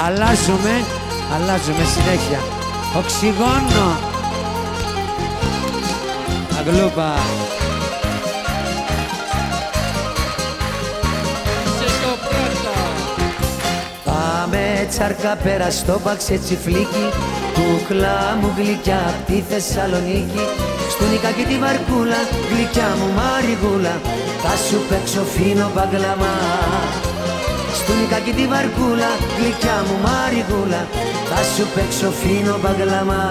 Αλλάζουμε, αλλάζουμε συνέχεια. Οξυγόνο. Αγλούπα. Πάμε τσάρκα πέρα στο μπαξ έτσι φλίκι Κούκλα μου γλυκιά απ' τη Θεσσαλονίκη Στου και τη βαρκούλα, γλυκιά μου μαριγούλα Θα σου παίξω φίνο μπαγκλαμά Στου και τη βαρκούλα, γλυκιά μου μαριγούλα. Θα σου παίξω φίνο μπαγκλαμά